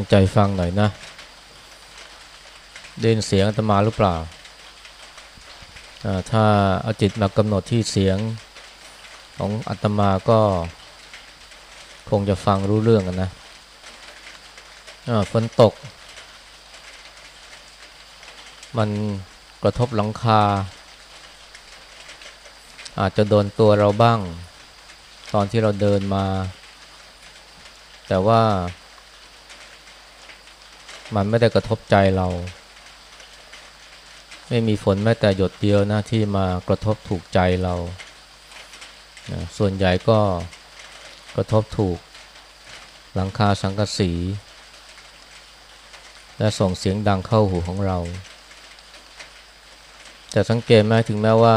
ตั้งใจฟังหน่อยนะเดินเสียงอาตมาหรือเปล่า ถ้าเอาจิตมากำหนดที่เสียงของอาตมาก็คงจะฟังรู้เรื่องกันนะฝนตก มันกระทบหลังคา อาจจะโดนตัวเราบ้าง ตอนที่เราเดินมา แต่ว่า มันไม่ได้กระทบใจเรา ไม่มีฝนแม้แต่หยดเดียวนะที่มากระทบถูกใจเรานะส่วนใหญ่ก็กระทบถูกหลังคาสังกสี และส่งเสียงดังเข้าหูของเรา แต่สังเกตไหมถึงแม้ว่า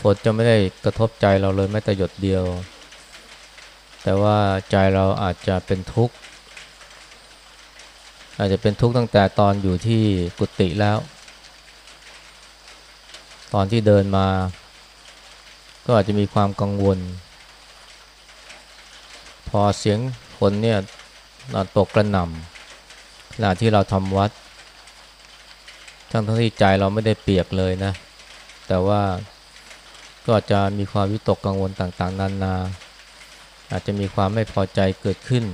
ฝนจะไม่ได้กระทบใจเราเลยแม้แต่หยดเดียว แต่ว่าใจเราอาจจะเป็นทุกข์ อาจจะเป็นทุกข์ตั้งแต่ตอนอยู่ที่กุฏิแล้ว ตอนที่เดินมา ก็อาจจะมีความกังวล พอเสียงฝนเนี่ยตกกระหน่ำขณะที่เราทำวัด ทั้งทั้งที่ใจเราไม่ได้เปียกเลยนะ แต่ว่าก็อาจจะมีความวิตกกังวลต่างๆ นานา อาจจะมีความไม่พอใจเกิดขึ้น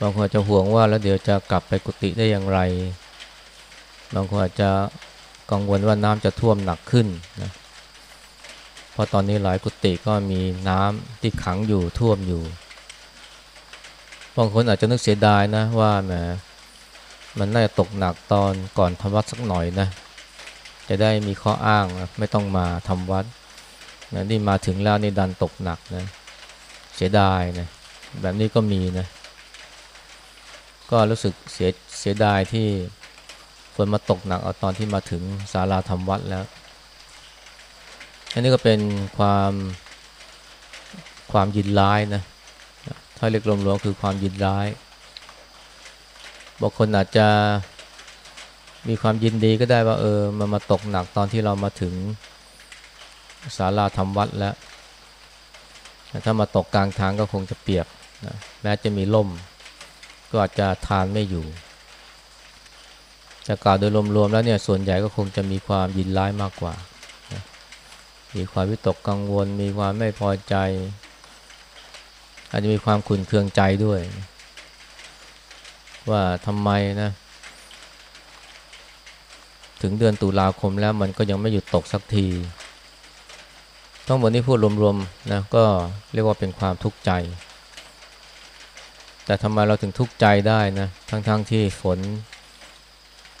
บางคนอาจจะห่วงว่าแล้วเดี๋ยวจะกลับไปกุฏิได้อย่างไร บางคนอาจจะกังวลว่าน้ำจะท่วมหนักขึ้นนะเพราะตอนนี้หลายกุฏิก็มีน้ำที่ขังอยู่ท่วมอยู่ บางคนอาจจะนึกเสียดายนะว่าแหมมันน่าจะตกหนักตอนก่อนทำวัดสักหน่อยนะ จะได้มีข้ออ้างนะไม่ต้องมาทำวัดนะนี่มาถึงแล้วนี่ดันตกหนักนะ เสียดายนะแบบนี้ก็มีนะ ก็รู้สึกเสียเสียดายที่ฝนมาตกหนักเอาตอนที่มาถึงศาลาธรรมวัดแล้ว อันนี้ก็เป็นความความยินร้ายนะ ถ้าเรียกรวมๆคือความยินร้าย บางคนอาจจะมีความยินดีก็ได้ว่าเออ มันมาตกหนักตอนที่เรามาถึงศาลาธรรมวัดแล้ว ถ้ามาตกกลางทางก็คงจะเปียกนะแม้จะมีล่ม ก็อาจจะทานไม่อยู่ แต่กล่าวโดยรวมๆแล้วเนี่ยส่วนใหญ่ก็คงจะมีความยินร้ายมากกว่า มีความวิตกกังวล มีความไม่พอใจ อาจจะมีความขุ่นเคืองใจด้วย ว่าทำไมนะ ถึงเดือนตุลาคมแล้วมันก็ยังไม่หยุดตกสักทีทั้งหมดนี้พูดรวมๆนะก็เรียกว่าเป็นความทุกข์ใจ แต่ทำไมเราถึงทุกข์ใจได้นะทั้งๆทที่ฝน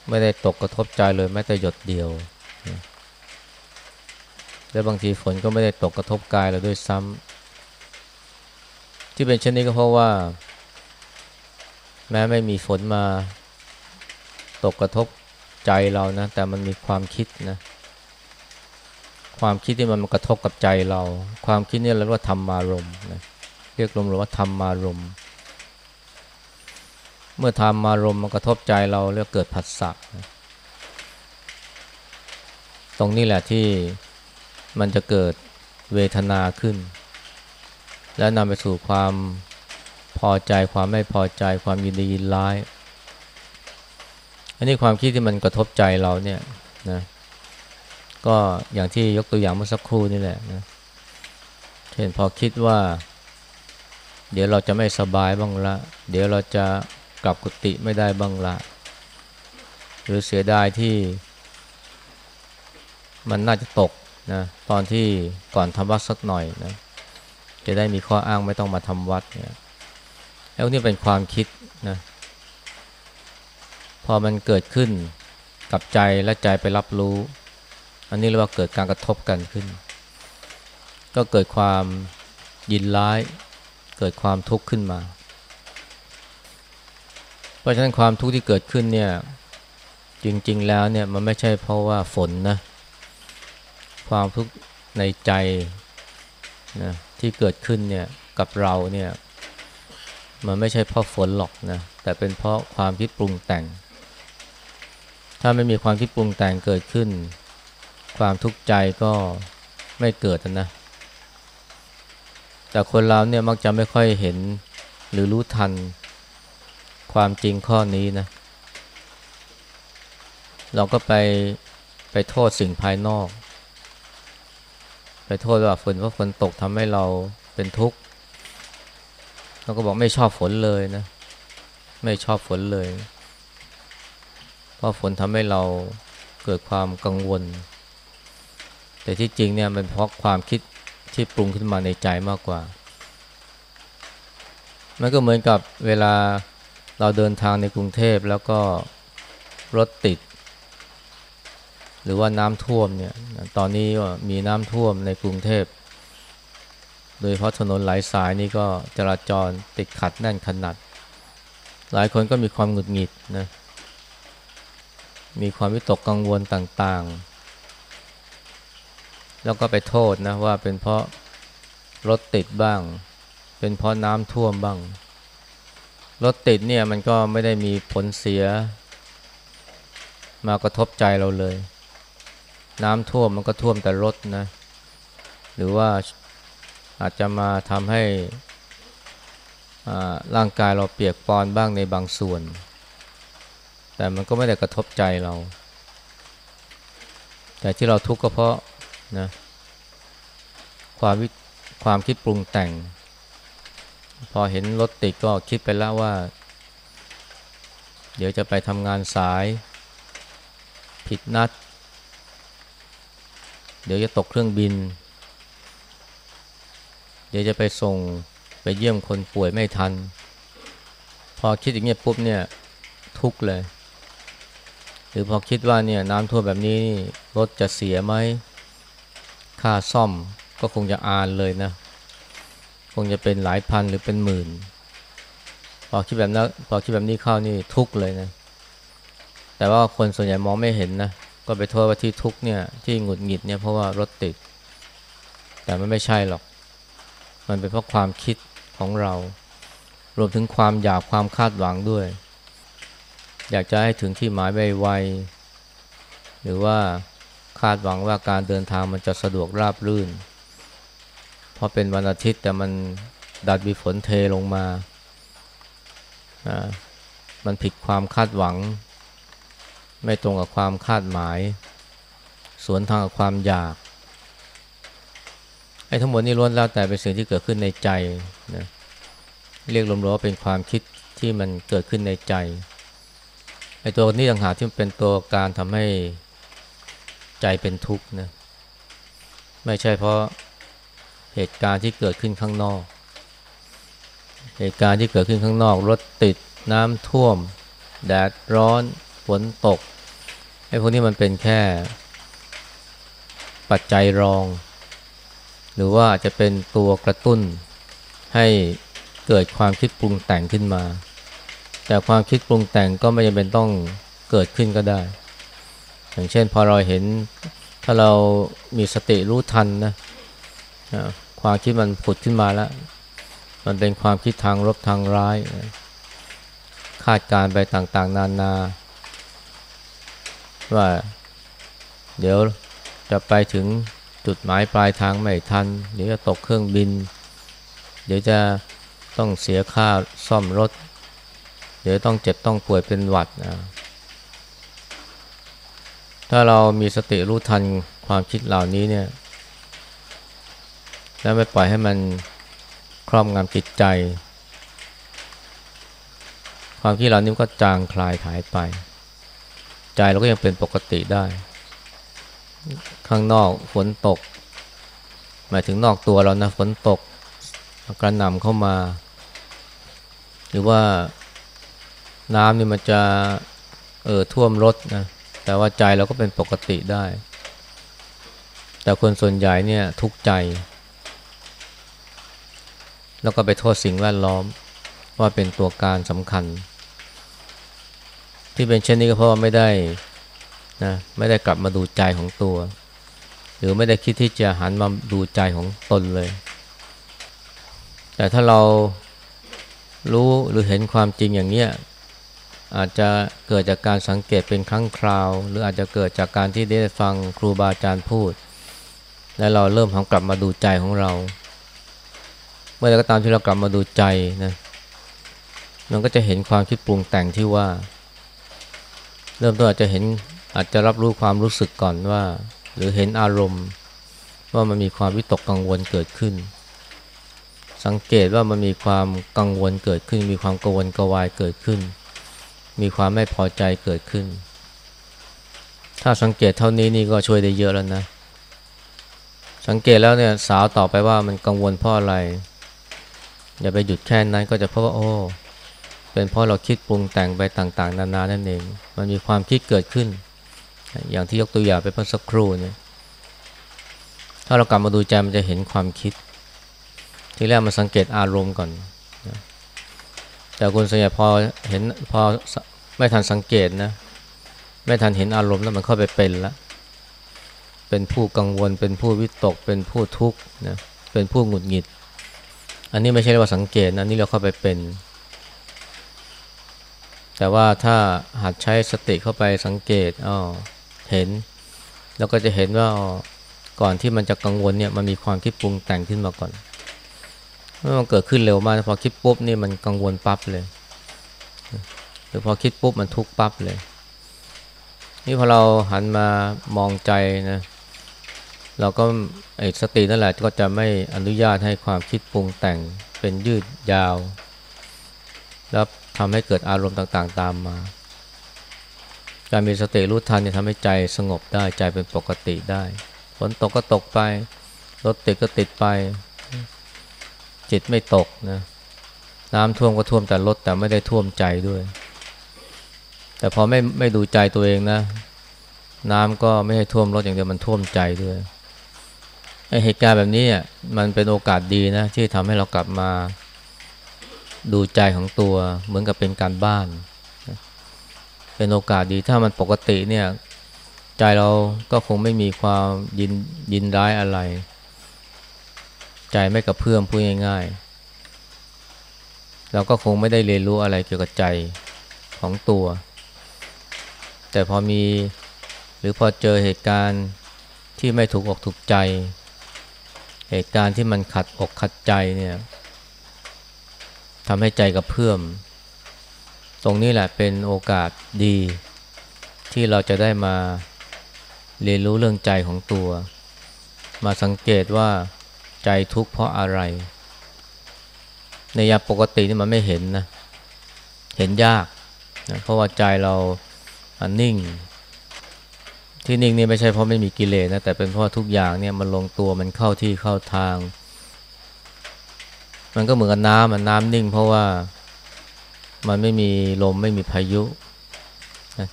ไม่ได้ตกกระทบใจเลยแม้แต่หยดเดียว และบางทีฝนก็ไม่ได้ตกกระทบกายเราด้วยซ้ำที่เป็นเช่นนี้ก็เพราะว่า แม้ไม่มีฝนมาตกกระทบใจเรานะ แต่มันมีความคิดนะ ความคิดที่มันมกระทบกับใจเรา ความคิดนี่เราเรียกว่าธรรมารมนะเรียกรวมๆว่าธรรมารมณ์ เมื่อทำมารมมันกระทบใจเราเรียกเกิดผัสสะตรงนี้แหละที่มันจะเกิดเวทนาขึ้น และนำไปสู่ความพอใจความไม่พอใจความยินดียินร้าย อันนี้ความคิดที่มันกระทบใจเราเนี่ยนะก็อย่างที่ยกตัวอย่างเมื่อสักครู่นี่แหละนะเช่นพอคิดว่า เดี๋ยวเราจะไม่สบายบ้างละ เดี๋ยวเราจะ กลับกุฏิไม่ได้บ้างละ หรือเสียดายที่ มันน่าจะตกนะตอนที่ก่อนทำวัดสักหน่อยนะจะได้มีข้ออ้างไม่ต้องมาทำวัดเนี่ยแล้วนี่เป็นความคิดนะพอมันเกิดขึ้นกับใจและใจไปรับรู้ อันนี้เรียกว่าเกิดการกระทบกันขึ้น ก็เกิดความยินร้าย เกิดความทุกข์ขึ้นมา เพราะฉะนั้นความทุกข์ที่เกิดขึ้นเนี่ยจริง ๆ แล้วเนี่ยมันไม่ใช่เพราะว่าฝนนะความทุกข์ในใจนะที่เกิดขึ้นเนี่ยกับเราเนี่ยมันไม่ใช่เพราะฝนหรอกนะแต่เป็นเพราะความคิดปรุงแต่ง ถ้าไม่มีความคิดปรุงแต่งเกิดขึ้น ความทุกข์ใจก็ไม่เกิดนะแต่คนเราเนี่ยมักจะไม่ค่อยเห็นหรือรู้ทัน ความจริงข้อนี้นะ เราก็ไปไปโทษสิ่งภายนอก ไปโทษว่าฝนเพราะฝนตกทำให้เราเป็นทุกข์เราก็บอกไม่ชอบฝนเลยนะ ไม่ชอบฝนเลย เพราะฝนทำให้เราเกิดความกังวล แต่ที่จริงเนี่ยมันเพราะความคิดที่ปรุงขึ้นมาในใจมากกว่า มันก็เหมือนกับเวลา เราเดินทางในกรุงเทพแล้วก็รถติด หรือว่าน้ำท่วมเนี่ยตอนนี้มีน้ำท่วมในกรุงเทพ โดยเพราะถนนหลายสายนี่ก็จราจรติดขัดแน่นขนาด หลายคนก็มีความหงุดหงิดนะมีความวิตกกังวลต่างๆ แล้วก็ไปโทษนะว่าเป็นเพราะรถติดบ้าง เป็นเพราะน้ำท่วมบ้าง รถติดเนี่ยมันก็ไม่ได้มีผลเสีย มากระทบใจเราเลย น้ำท่วมมันก็ท่วมแต่รถนะ หรือว่าอาจจะมาทำให้ร่างกายเราเปียกปอนบ้างในบางส่วน แต่มันก็ไม่ได้กระทบใจเรา แต่ที่เราทุกข์ก็เพราะนะความวิความคิดปรุงแต่ง พอเห็นรถติดก็คิดไปแล้วว่า เดี๋ยวจะไปทำงานสาย ผิดนัด เดี๋ยวจะตกเครื่องบิน เดี๋ยวจะไปส่งไปเยี่ยมคนป่วยไม่ทัน พอคิดอย่างเงี้ยปุ๊บเนี่ยทุกเลย หรือพอคิดว่าเนี่ยน้ำท่วมแบบนี้รถจะเสียไหมค่าซ่อมก็คงจะอานเลยนะ งจะเป็นหลายพันหรือเป็นหมื่น พอคิดแบบนั้นพอคิดแบบนี้เข้านี่ทุกเลยนะ แต่ว่าคนส่วนใหญ่มองไม่เห็นนะ ก็ไปโทษว่าที่ทุกเนี่ยที่หงุดหงิดเนี่ยเพราะว่ารถติด แต่มันไม่ใช่หรอก มันเป็นเพราะความคิดของเรา รวมถึงความอยากความคาดหวังด้วย อยากจะให้ถึงที่หมายไวๆหรือว่าคาดหวังว่าการเดินทางมันจะสะดวกราบรื่น พอเป็นวันอาทิตย์แต่มันดัดมีฝนเทลงมาอ่ามันผิดความคาดหวัง ไม่ตรงกับความคาดหมาย สวนทางกับความอยากไอ้ทั้งหมดนี้ล้วนแล้วแต่เป็นสิ่งที่เกิดขึ้นในใจนะเรียกรวมๆว่าเป็นความคิดที่มันเกิดขึ้นในใจไอ้ตัวนี้ต่างหากที่มันเป็นตัวการทำให้ใจเป็นทุกข์นะไม่ใช่เพราะ เหตุการณ์ที่เกิดขึ้นข้างนอก เหตุการณ์ที่เกิดขึ้นข้างนอก รถติดน้ำท่วม แดดร้อนฝนตกไอ้พวกนี้มันเป็นแค่ ปัจจัยรอง หรือว่าจะเป็นตัวกระตุ้น ให้เกิดความคิดปรุงแต่งขึ้นมา แต่ความคิดปรุงแต่งก็ไม่จำเป็นต้องเกิดขึ้นก็ได้ อย่างเช่นพอเราเห็นถ้าเรามีสติรู้ทันนะ ความคิดมันผุดขึ้นมาแล้ว มันเป็นความคิดทางลบทางร้าย คาดการไปต่างๆ นานา ว่า เดี๋ยวจะไปถึงจุดหมายปลายทางไม่ทัน เดี๋ยวจะตกเครื่องบิน เดี๋ยวจะต้องเสียค่าซ่อมรถ เดี๋ยวต้องเจ็บต้องป่วยเป็นหวัดนะถ้าเรามีสติรู้ทันความคิดเหล่านี้เนี่ย แล้วไม่ปล่อยให้มันครอบงำจิตใจ ความคิดเหล่านี้ก็จางคลายหายไป ใจเราก็ยังเป็นปกติได้ ข้างนอกฝนตก หมายถึงนอกตัวเรานะฝนตกกระหน่ำเข้ามา หรือว่าน้ำนี่มันจะเออท่วมรถนะแต่ว่าใจเราก็เป็นปกติได้ แต่คนส่วนใหญ่เนี่ยทุกใจ แล้วก็ไปโทษสิ่งแวดล้อมว่าเป็นตัวการสำคัญ ที่เป็นเช่นนี้ก็เพราะว่าไม่ได้นะไม่ได้กลับมาดูใจของตัว หรือไม่ได้คิดที่จะหันมาดูใจของตนเลย แต่ถ้าเรารู้หรือเห็นความจริงอย่างเนี้ยอาจจะเกิดจากการสังเกตเป็นครั้งคราว หรืออาจจะเกิดจากการที่ได้ฟังครูบาอาจารย์พูด และเราเริ่มทำกลับมาดูใจของเรา เมื่อไรก็ตามที่เรากลับมาดูใจนะมันก็จะเห็นความคิดปรุงแต่งที่ว่า เริ่มต้นอาจจะเห็นอาจจะรับรู้ความรู้สึกก่อนว่า หรือเห็นอารมณ์ ว่ามันมีความวิตกกังวลเกิดขึ้น สังเกตว่ามันมีความกังวลเกิดขึ้น มีความกังวลกวายเกิดขึ้น มีความไม่พอใจเกิดขึ้น ถ้าสังเกตเท่านี้นี่ก็ช่วยได้เยอะแล้วนะ สังเกตแล้วเนี่ยสาวต่อไปว่ามันกังวลเพราะอะไร อย่าไปหยุดแค่นั้นก็จะเพราะว่าโอ้เป็นเพราะเราคิดปรุงแต่งไปต่างๆ นานานั่นเอง มันมีความคิดเกิดขึ้น อย่างที่ยกตัวอย่างไปเมื่อสักครู่เนี่ยถ้าเรากลับมาดูใจมันจะเห็นความคิด ที่แรกมันสังเกตอารมณ์ก่อนนะแต่คุณส่วนใหญ่พอเห็นพอไม่ทันสังเกตนะไม่ทันเห็นอารมณ์แล้วมันเข้าไปเป็นละเป็นผู้กังวล เป็นผู้วิตก เป็นผู้ทุกข์นะเป็นผู้หงุดหงิด อันนี้ไม่ใช่เรียกว่าสังเกตนะนี่เราเข้าไปเป็น แต่ว่าถ้าหัดใช้สติเข้าไปสังเกตอ๋อเห็น แล้วก็จะเห็นว่าก่อนที่มันจะกังวลเนี่ยมันมีความคิดปรุงแต่งขึ้นมาก่อนเมื่อมันเกิดขึ้นเร็วมากพอคิดปุ๊บนี่มันกังวลปั๊บเลยหรือพอคิดปุ๊บมันทุกปั๊บเลย นี่พอเราหันมามองใจนะ เราก็ไอ้สตินั่นแหละก็จะไม่อนุญาตให้ความคิดปรุงแต่งเป็นยืดยาว แล้วทำให้เกิดอารมณ์ต่างๆ ตามมา การมีสติรู้ทันเนี่ยทำให้ใจสงบได้ใจเป็นปกติได้ฝนตกก็ตกไปรถติดก็ติดไป จิตไม่ตกนะน้ำท่วมก็ท่วมแต่รถแต่ไม่ได้ท่วมใจด้วย แต่พอไม่ไม่ดูใจตัวเองนะ น้ำก็ไม่ใช่ท่วมรถอย่างเดียวมันท่วมใจด้วย เหตุการณ์แบบนี้อะมันเป็นโอกาสดีนะที่ทำให้เรากลับมาดูใจของตัวเหมือนกับเป็นการบ้าน เป็นโอกาสดีถ้ามันปกติเนี่ย ใจเราก็คงไม่มีความยินยินร้ายอะไร ใจไม่กระเพื่อมพูดง่ายๆ เราก็คงไม่ได้เรียนรู้อะไรเกี่ยวกับใจของตัว แต่พอมีหรือพอเจอเหตุการณ์ที่ไม่ถูกอกถูกใจ เหตุการณ์ที่มันขัดอกขัดใจเนี่ยทำให้ใจกระเพื่อม ตรงนี้แหละเป็นโอกาสดี ที่เราจะได้มาเรียนรู้เรื่องใจของตัว มาสังเกตว่าใจทุกข์เพราะอะไร ในยาปกตินี่มันไม่เห็นนะ เห็นยากนะเพราะว่าใจเราอันนิ่ง ที่นิ่งนี่ไม่ใช่เพราะไม่มีกิเลสนะแต่เป็นเพราะทุกอย่างเนี่ยมันลงตัวมันเข้าที่เข้าทาง มันก็เหมือนกับน้ำมันน้ำนิ่ง เพราะว่ามันไม่มีลมไม่มีพายุ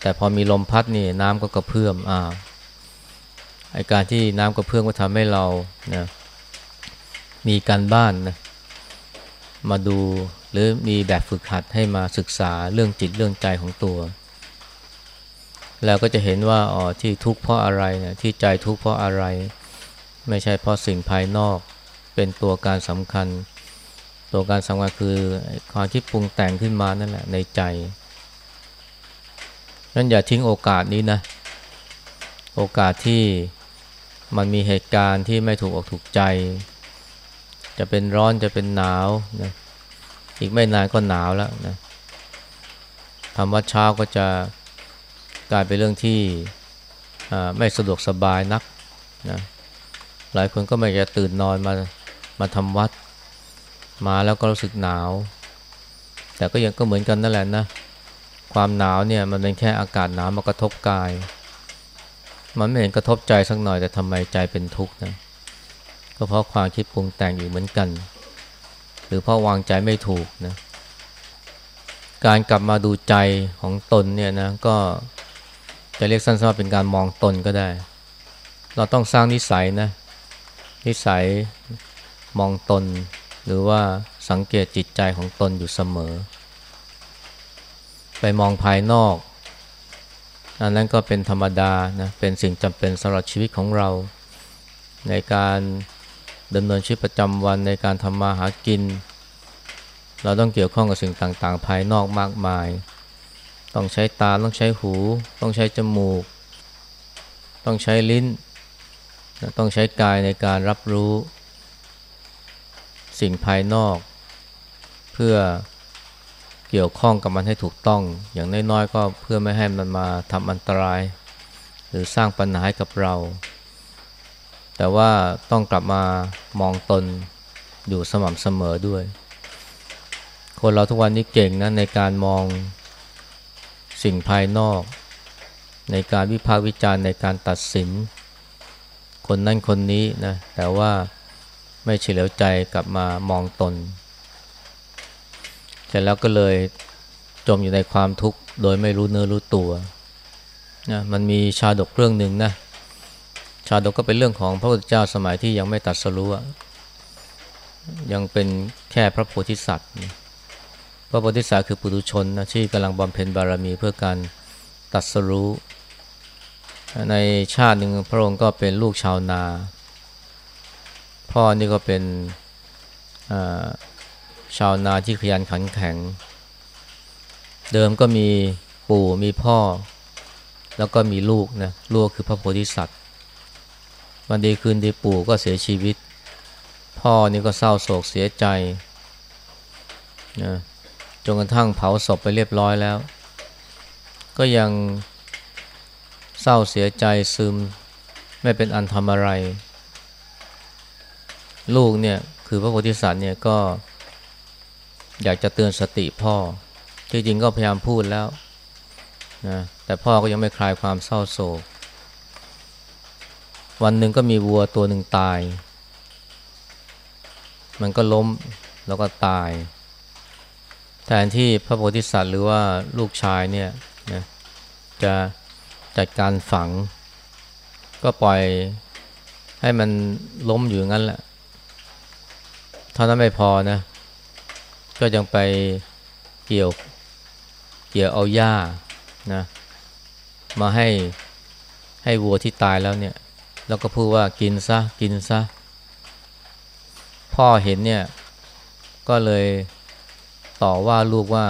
แต่พอมีลมพัดนี่น้ำก็กระเพื่อมอ้าไอการที่น้ำกระเพื่อมก็ทำให้เรานะมีการบ้านนะมาดูหรือมีแบบฝึกหัดให้มาศึกษาเรื่องจิตเรื่องใจของตัว แล้วก็จะเห็นว่าอ๋อที่ทุกข์เพราะอะไรเนี่ยที่ใจทุกข์เพราะอะไร ไม่ใช่เพราะสิ่งภายนอก เป็นตัวการสำคัญ ตัวการสำคัญคือความคิดปรุงแต่งขึ้นมานั่นแหละในใจนั้นอย่าทิ้งโอกาสนี้นะ โอกาสที่มันมีเหตุการณ์ที่ไม่ถูกอกถูกใจ จะเป็นร้อนจะเป็นหนาวนะอีกไม่นานก็หนาวแล้วนะทำวัดเช้าก็จะ กลายเป็นเรื่องที่ไม่สะดวกสบายนักนะหลายคนก็ไม่จะตื่นนอนมามาทำวัด มาแล้วก็รู้สึกหนาว แต่ก็ยังก็เหมือนกันนั่นแหละนะ ความหนาวเนี่ยมันเป็นแค่อากาศหนาวมากระทบกาย มันไม่เห็นกระทบใจสักหน่อยแต่ทำไมใจเป็นทุกข์นะก็เพราะความคิดปรุงแต่งอยู่เหมือนกัน หรือเพราะวางใจไม่ถูกนะ การกลับมาดูใจของตนเนี่ยนะก็ จะเรียกสั้นๆว่าเป็นการมองตนก็ได้ เราต้องสร้างนิสัยนะ นิสัยมองตน หรือว่าสังเกตจิตใจของตนอยู่เสมอ ไปมองภายนอก อันนั้นก็เป็นธรรมดานะ เป็นสิ่งจำเป็นสำหรับชีวิตของเรา ในการดำเนินชีวิตประจำวันในการทำมาหากิน เราต้องเกี่ยวข้องกับสิ่งต่างๆ ภายนอกมากมาย ต้องใช้ตาต้องใช้หู ต้องใช้จมูก ต้องใช้ลิ้น ต้องใช้กายในการรับรู้ สิ่งภายนอก เพื่อเกี่ยวข้องกับมันให้ถูกต้อง อย่างน้อยๆก็เพื่อไม่ให้มันมาทำอันตราย หรือสร้างปัญหาให้กับเรา แต่ว่าต้องกลับมามองตนอยู่สม่ำเสมอด้วย คนเราทุกวันนี้เก่งนะในการมอง สิ่งภายนอก ในการวิพากษ์วิจารณ์ในการตัดสิน คนนั่นคนนี้นะแต่ว่าไม่เฉลียวใจกลับมามองตนเสร็จแล้วก็เลยจมอยู่ในความทุกข์โดยไม่รู้เนื้อรู้ตัวนะมันมีชาดกเรื่องหนึ่งนะชาดกก็เป็นเรื่องของพระพุทธเจ้าสมัยที่ยังไม่ตัดสรู้ยังเป็นแค่พระโพธิสัตว์ ระโพธิสัตว์คือปุถุชนนะที่กำลังบำเพ็ญบารมีเพื่อการตัดสรู้ในชาติหนึ่งพระองค์ก็เป็นลูกชาวนา พ่อนี่ก็เป็นชาวนาที่ขยันขันแข็ง เดิมก็มีปู่มีพ่อ แล้วก็มีลูกนะลูกคือพระโพธิสัตว์วันดีคืนดีปู่ก็เสียชีวิต พ่อนี่ก็เศร้าโศกเสียใจนะ จนกระทั่งเผาศพไปเรียบร้อยแล้ว ก็ยังเศร้าเสียใจซึม ไม่เป็นอันทำอะไร ลูกเนี่ยคือพระโพธิสัตว์เนี่ยก็อยากจะเตือนสติพ่อ จริงๆก็พยายามพูดแล้วนะแต่พ่อก็ยังไม่คลายความเศร้าโศก วันหนึ่งก็มีวัวตัวหนึ่งตาย มันก็ล้มแล้วก็ตาย แทนที่พระโพธิสัตว์หรือว่าลูกชายเนี่ยนะจะจัดการฝัง ก็ปล่อยให้มันล้มอยู่งั้นแหละเท่านั้นไม่พอนะ ก็ยังไปเกี่ยวเกี่ยวเอาหญ้านะมาให้ให้วัวที่ตายแล้วเนี่ย แล้วก็พูดว่ากินซะกินซะ พ่อเห็นเนี่ยก็เลย ต่อว่าลูกว่า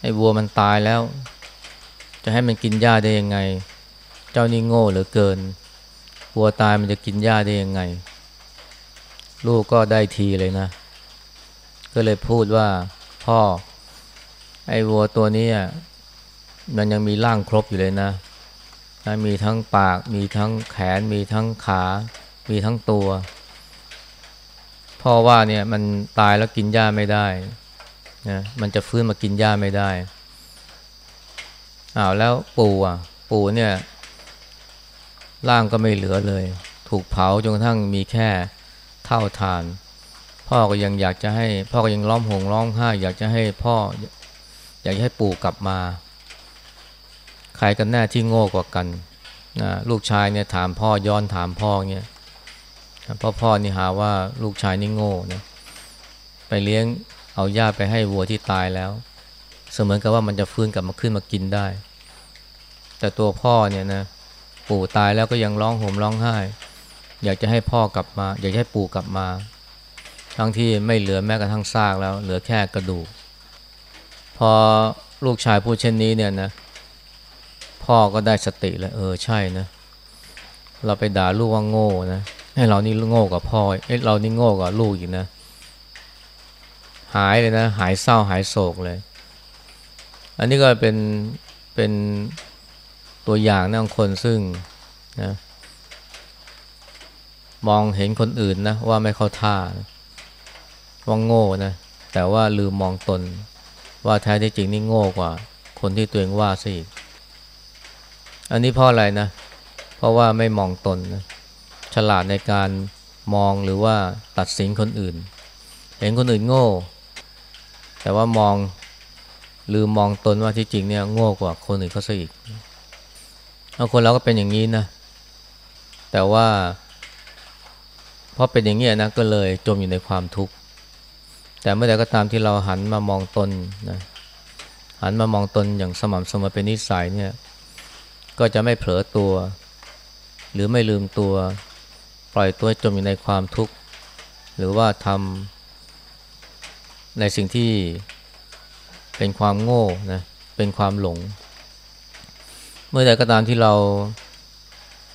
ไอ้วัวมันตายแล้ว จะให้มันกินหญ้าได้ยังไง เจ้านี่โง่เหลือเกิน วัวตายมันจะกินหญ้าได้ยังไง ลูกก็ได้ทีเลยนะ ก็เลยพูดว่าพ่อ ไอ้วัวตัวนี้มันยังมีร่างครบอยู่เลยนะ มีทั้งปาก มีทั้งแขน มีทั้งขา มีทั้งตัว พ่อว่าเนี่ยมันตายแล้วกินหญ้าไม่ได้ นะมันจะฟื้นมากินหญ้าไม่ได้อ้าวแล้วปู่อะ ปู่เนี่ยร่างก็ไม่เหลือเลย ถูกเผาจนกระทั่งมีแค่เท่าทาน พ่อก็ยังอยากจะให้ พ่อก็ยังร้องห่มร้องไห้อยากจะให้พ่อ อยากให้ปู่กลับมาใครกันแน่ที่โง่กว่ากันนะลูกชายเนี่ยถามพ่อย้อนถามพ่อเนี่ยพ่อพ่อนี่หาว่าลูกชายนี่โง่นะไปเลี้ยง เอาหญ้าไปให้วัวที่ตายแล้ว เสมือนกับว่ามันจะฟื้นกลับมาขึ้นมากินได้ แต่ตัวพ่อเนี่ยนะปู่ตายแล้วก็ยังร้องห่มร้องไห้ อยากจะให้พ่อกลับมา อยากให้ปู่กลับมา ทั้งที่ไม่เหลือแม้กระทั่งซากแล้ว เหลือแค่กระดูก พอลูกชายพูดเช่นนี้เนี่ยนะ พ่อก็ได้สติแล้วเออใช่นะ เราไปด่าลูกว่าโง่นะให้เรานี่โง่กว่าพ่อเอ้เรานี่โง่กว่าลูกอีกนะ หายเลยนะ หายเศร้าหายโศกเลย อันนี้ก็เป็นเป็นตัวอย่างนะคนซึ่งนะมองเห็นคนอื่นนะว่าไม่เข้าท่าว่าโง่นะแต่ว่าลืมมองตน ว่าแท้ที่จริงนี่โง่กว่า คนที่ตัวเองว่าซะอีกอันนี้เพราะอะไรนะ เพราะว่าไม่มองตนนะฉลาดในการมองหรือว่าตัดสินคนอื่น เห็นคนอื่นโง่ แต่ว่ามองลืมมองตนว่าที่จริงเนี่ยโง่กว่าคนอื่นเขาซะอีกเอาคนเราก็เป็นอย่างนี้นะ แต่ว่าเพราะเป็นอย่างนี้นะก็เลยจมอยู่ในความทุกข์แต่เมื่อใดก็ตามที่เราหันมามองตนนะหันมามองตนอย่างสม่ำเสมอเป็นนิสัยเนี่ย ก็จะไม่เผลอตัว หรือไม่ลืมตัว ปล่อยตัวจมอยู่ในความทุกข์หรือว่าทำ ในสิ่งที่เป็นความโง่นะเป็นความหลง เมื่อใดก็ตามที่เรา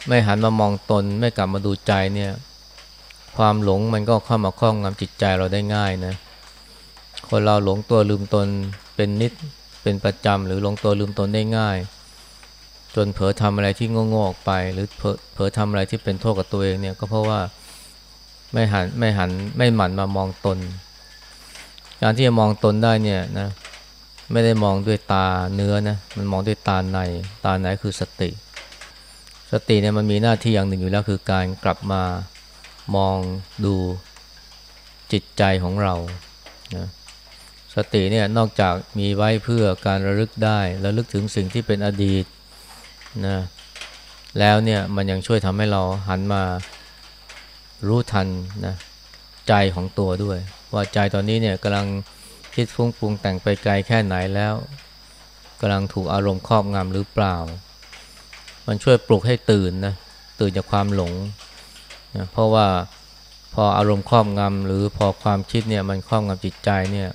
ไม่หันมามองตน ไม่กลับมาดูใจเนี่ยความหลงมันก็เข้ามาครอบงำจิตใจเราได้ง่ายนะคนเราหลงตัวลืมตนเป็นนิดเป็นประจำหรือหลงตัวลืมตนได้ง่าย จนเผลอทำอะไรที่โง่ๆออกไป หรือเผลอเผลอทำอะไรที่เป็นโทษกับตัวเองเนี่ยก็เพราะว่าไม่หันไม่หันไม่หมั่นมามองตน การที่จะมองตนได้เนี่ยนะไม่ได้มองด้วยตาเนื้อนะมันมองด้วยตาในตาในคือสติ สติเนี่ยมันมีหน้าที่อย่างหนึ่งอยู่แล้วคือการกลับมามองดูจิตใจของเรานะสติเนี่ยนอกจากมีไว้เพื่อการระลึกได้ระลึกถึงสิ่งที่เป็นอดีตนะแล้วเนี่ยมันยังช่วยทำให้เราหันมารู้ทันนะใจของตัวด้วย ว่าใจตอนนี้เนี่ยกำลังคิดฟุ้งปรุงแต่งไปไกลแค่ไหนแล้วกำลังถูกอารมณ์ครอบงำหรือเปล่า มันช่วยปลุกให้ตื่นนะตื่นจากความหลงนะเพราะว่าพออารมณ์ครอบงำหรือพอความคิดเนี่ยมันครอบงำจิตใจเนี่ย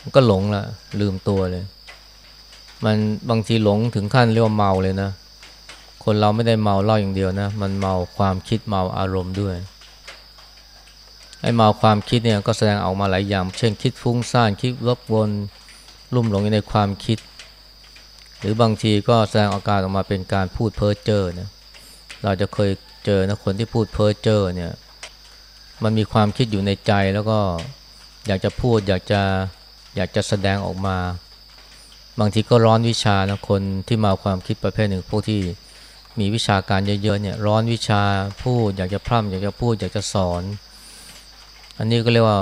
มันก็หลงละลืมตัวเลย มันบางทีหลงถึงขั้นเรียกว่าเมาเลยนะ คนเราไม่ได้เมาเหล้าอย่างเดียวนะ มันเมาความคิดเมาอารมณ์ด้วย ไอ้มาความคิดเนี่ยก็แสดงออกมาหลายอย่าง เช่นคิดฟุ้งซ่านคิดวกวนลุ่มหลงอยู่ในความคิด หรือบางทีก็แสดงอาการออกมาเป็นการพูดเพ้อเจ้อนะเราจะเคยเจอนะคนที่พูดเพ้อเจ้อเนี่ยมันมีความคิดอยู่ในใจแล้วก็อยากจะพูดอยากจะอยากจะแสดงออกมา บางทีก็ร้อนวิชานะคนที่มาความคิดประเภทหนึ่งพวกที่มีวิชาการเยอะๆเนี่ยร้อนวิชาพูดอยากจะพร่ำอยากจะพูดอยากจะสอน อันนี้ก็เรียกว่า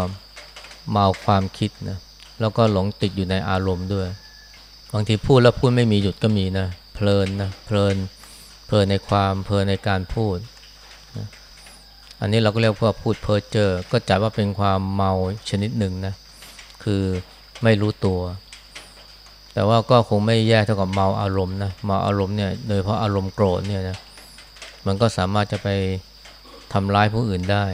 เมาความคิดนะแล้วก็หลงติดอยู่ในอารมณ์ด้วย บางทีพูดแล้วพูดไม่มีหยุดก็มีนะเพลินนะเพลินเพลินในความเพลินในการพูดนะอันนี้เราก็เรียกว่าพูดเพ้อเจอก็จัดว่าเป็นความเมาชนิดหนึ่งนะคือไม่รู้ตัว แต่ว่าก็คงไม่แย่เท่ากับเมาอารมณ์นะเมาอารมณ์เนี่ยโดยเพราะอารมณ์โกรธเนี่ยนะมันก็สามารถจะไปทำร้ายผู้อื่นได้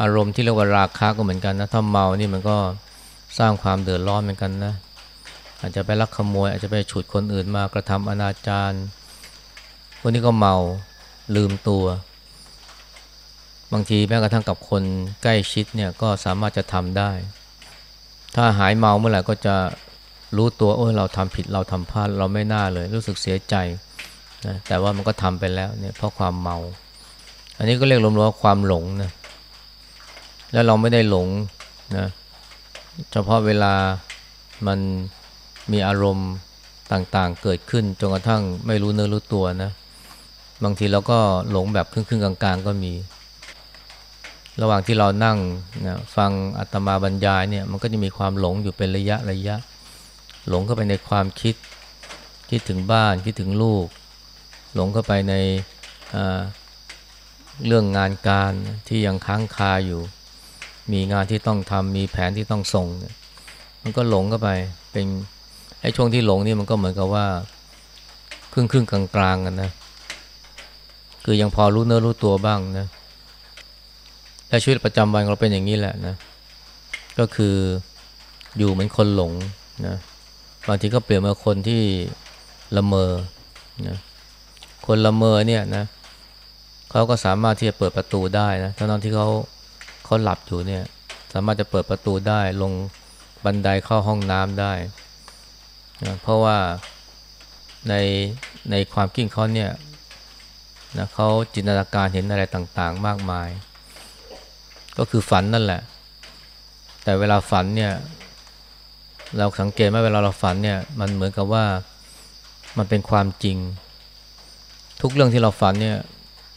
อารมณ์ที่เรียกว่าราคะก็เหมือนกันนะถ้าเมานี่มันก็สร้างความเดือดร้อนเหมือนกันนะอาจจะไปลักขโมย อาจจะไปฉุดคนอื่นมากระทำอนาจารคนนี้ก็เมาลืมตัว บางทีแม้กระทั่งกับคนใกล้ชิดเนี่ยก็สามารถจะทำได้ ถ้าหายเมาเมื่อไหร่ก็จะรู้ตัวโอ้ยเราทำผิดเราทำพลาดเราไม่น่าเลย รู้สึกเสียใจนะแต่ว่ามันก็ทำไปแล้วเนี่ยเพราะความเมา อันนี้ก็เรียกรวมๆว่าความหลงนะ แล้วเราไม่ได้หลงนะเฉพาะเวลามันมีอารมณ์ต่างๆ เกิดขึ้นจนกระทั่งไม่รู้เนื้อรู้ตัวนะบางทีเราก็หลงแบบครึ่งๆกลางๆ ก็มี ระหว่างที่เรานั่งนะฟังอาตมาบรรยายเนี่ยมันก็จะมีความหลงอยู่เป็นระยะระยะ หลงเข้าไปในความคิด คิดถึงบ้านคิดถึงลูก หลงเข้าไปในเรื่องงานการที่ยังค้างคาอยู่ มีงานที่ต้องทำมีแผนที่ต้องส่ง มันก็หลงเข้าไปเป็นไอ้ช่วงที่หลงนี่มันก็เหมือนกับว่า ครึ่งครึ่งกลางกลางกันนะ คือยังพอรู้เนื้อรู้ตัวบ้างนะและชีวิตประจำวันเราเป็นอย่างนี้แหละนะ ก็คืออยู่เหมือนคนหลงนะบางทีก็เปลี่ยนมาคนที่ละเมอนะคนละเมอเนี่ยนะเขาก็สามารถที่จะเปิดประตูได้นะทั้งที่เขา เขาหลับอยู่เนี่ย สามารถจะเปิดประตูได้ลงบันไดเข้าห้องน้ำได้นะเพราะว่าในในความคิดเขาเนี่ยนะเขาจินตนาการเห็นอะไรต่างๆ มากมาย ก็คือฝันนั่นแหละ แต่เวลาฝันเนี่ย เราสังเกตไหมเวลาเราฝันเนี่ย มันเหมือนกับว่ามันเป็นความจริง ทุกเรื่องที่เราฝันเนี่ย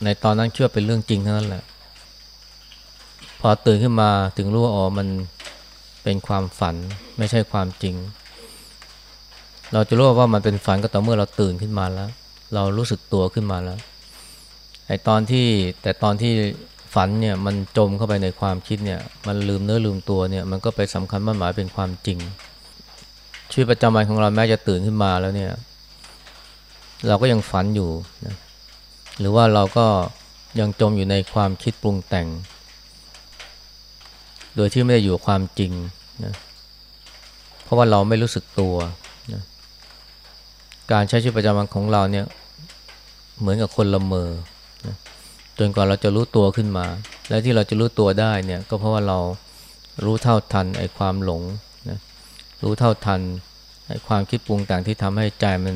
ในตอนนั้นเชื่อเป็นเรื่องจริงทั้งนั้นแหละ พอตื่นขึ้นมาถึงรู้ว่าอ๋อมันเป็นความฝันไม่ใช่ความจริง เราจะรู้ว่ามันเป็นฝันก็ต่อเมื่อเราตื่นขึ้นมาแล้ว เรารู้สึกตัวขึ้นมาแล้วไอตอนที่แต่ตอนที่ฝันเนี่ยมันจมเข้าไปในความคิดเนี่ยมันลืมเนื้อลืมตัวเนี่ยมันก็ไปสำคัญมั่นหมายเป็นความจริง ชีวิตประจำวันของเราแม้จะตื่นขึ้นมาแล้วเนี่ยเราก็ยังฝันอยู่นะหรือว่าเราก็ยังจมอยู่ในความคิดปรุงแต่ง ดยที่ไม่ได้อยู่ความจริงนะเพราะว่าเราไม่รู้สึกตัวนะการใช้ชีวิตประจำวันของเราเนี่ยเหมือนกับคนละเมอนะจนกว่าเราจะรู้ตัวขึ้นมา และที่เราจะรู้ตัวได้เนี่ยก็เพราะว่าเรารู้เท่าทันไอ้ความหลงนะรู้เท่าทันไอ้ความคิดปรุงแต่งที่ทำให้ใจมัน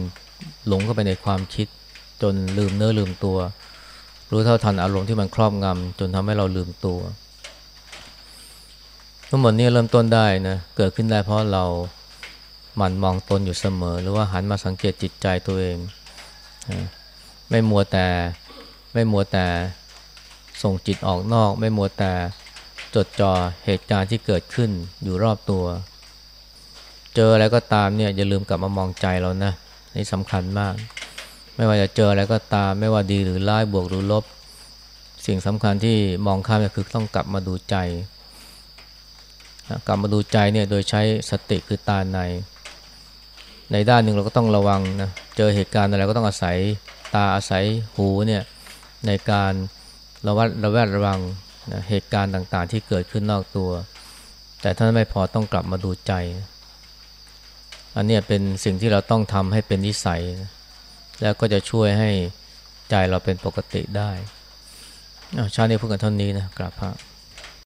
หลงเข้าไปในความคิด จนลืมเนื้อลืมตัว รู้เท่าทันอารมณ์ที่มันครอบงำจนทำให้เราลืมตัว ทั้งหมดนี้เริ่มต้นได้นะ เกิดขึ้นได้เพราะเราหมั่นมองตนอยู่เสมอ หรือว่าหันมาสังเกตจิตใจตัวเอง ไม่มัวแต่ไม่มัวแต่ส่งจิตออกนอก ไม่มัวแต่จดจ่อเหตุการณ์ที่เกิดขึ้นอยู่รอบตัว เจออะไรก็ตามเนี่ยอย่าลืมกลับมามองใจเรานะนี่สำคัญมาก ไม่ว่าจะเจออะไรก็ตาม ไม่ว่าดีหรือร้ายบวกหรือลบ สิ่งสำคัญที่มองข้ามก็คือต้องกลับมาดูใจ กลับมาดูใจเนี่ยโดยใช้สติคือตาใน ในด้านหนึ่งเราก็ต้องระวังนะเจอเหตุการณ์อะไรก็ต้องอาศัยตาอาศัยหูเนี่ยในการระวัดระแวดระวังนะเหตุการณ์ต่างๆ ที่เกิดขึ้นนอกตัว แต่ถ้าไม่พอต้องกลับมาดูใจ อันนี้เป็นสิ่งที่เราต้องทำให้เป็นนิสัยนะแล้วก็จะช่วยให้ใจเราเป็นปกติได้ ชาตินี้พูดกันเท่านี้นะกราบพระ